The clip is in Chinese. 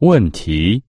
问题。